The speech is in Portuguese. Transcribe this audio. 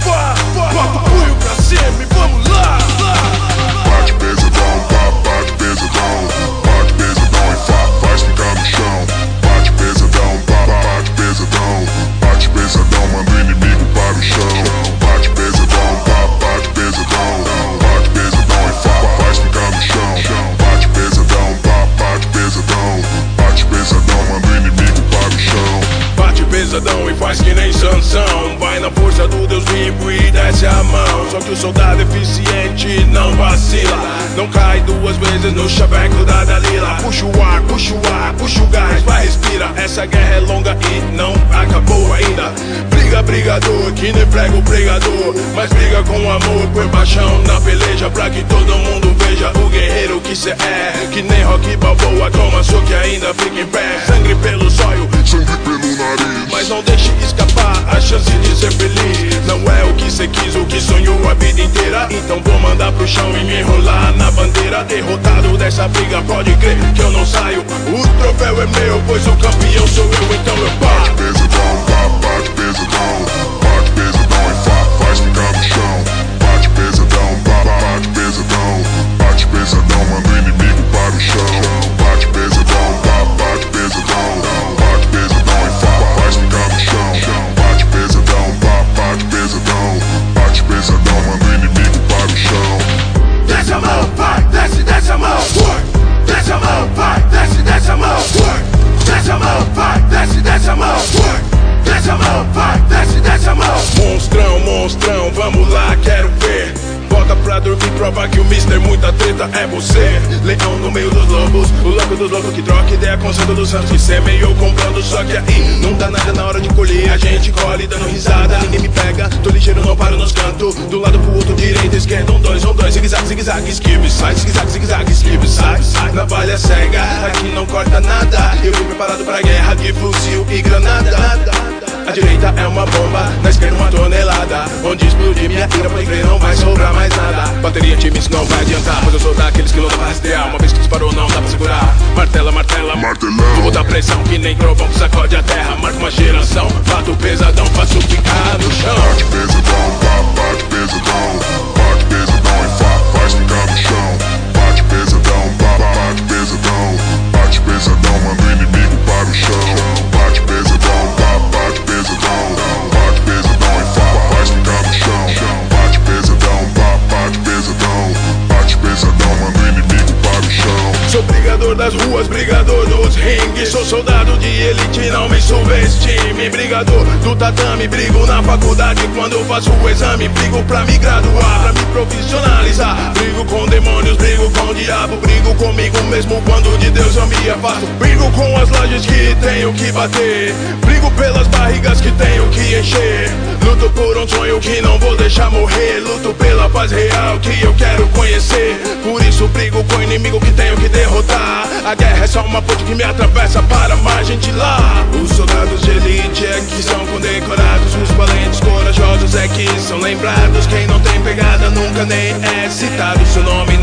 fuck. A mão Só que o soldado eficiente não vacila. Não cai duas vezes no chaveco da Dalila. Puxa o ar, puxa o ar, puxa o gás, vai respira. Essa guerra é longa e não acabou ainda. Briga, brigador, que nem prega o pregador. Mas briga com amor, põe paixão na peleja Pra que todo mundo veja o guerreiro que cê é. Que nem rock balboa, toma soque ainda fica em pé. Sangue pelo zóio, Sangue pelo nariz. mas não deixe escapar a chance de ser feliz. Não é o que cê quis, o que sonhou a vida inteira. Então vou mandar pro chão e me enrolar na bandeira. Derrotado dessa briga, pode crer que eu não saio. O troféu é meu, pois o campeão sou eu, então eu paro. Monstrão, vamos lá, quero ver. Bota pra dormir, prova que o Mister muita treta é você. Leão no meio dos lobos, o louco dos loucos que troca ideia com santo dos santos que semeou comprando. Só que aí não dá nada na hora de colher. A gente colhe dando risada, ninguém me pega. Tô ligeiro, não paro nos cantos. Do lado pro outro, direita, esquerda, um, dois, um, dois. Zigue-zague, zigue-zague, esquive, sai, zigue-zague, zigue-zague, esquive, sai, sai. Na palha cega, aqui não corta nada. Eu vim preparado pra guerra de fuzil e granada. Uma bomba, na esquerda uma tonelada. Onde explodir minha ira, pode crer, não vai sobrar mais nada. Bateria time, isso não vai adiantar Pois eu sou daqueles que não dá pra rastrear. Uma vez que disparou, não dá pra segurar. Martela, martela, Martelão. Vou botar pressão que nem trovão que sacode a terra. Marca uma geração, fato pesadão Faço ficar no chão das ruas, brigador dos ringues. Sou soldado de elite, não me subestime. Brigador do tatame, brigo na faculdade. Quando faço o exame, brigo pra me graduar Pra me profissionalizar. Brigo com demônios, brigo com o diabo Brigo comigo mesmo quando de Deus eu me afasto. Brigo com as lajes que tenho que bater. Brigo pelas barrigas que tenho que encher. Luto por um sonho que não vou deixar morrer. Luto paz real que eu quero conhecer. Por isso brigo com o inimigo que tenho que derrotar. A guerra é só uma ponte que me atravessa para margem de lá. Os soldados de elite é que são condecorados. Os valentes corajosos é que são lembrados. Quem não tem pegada nunca nem é citado. Seu nome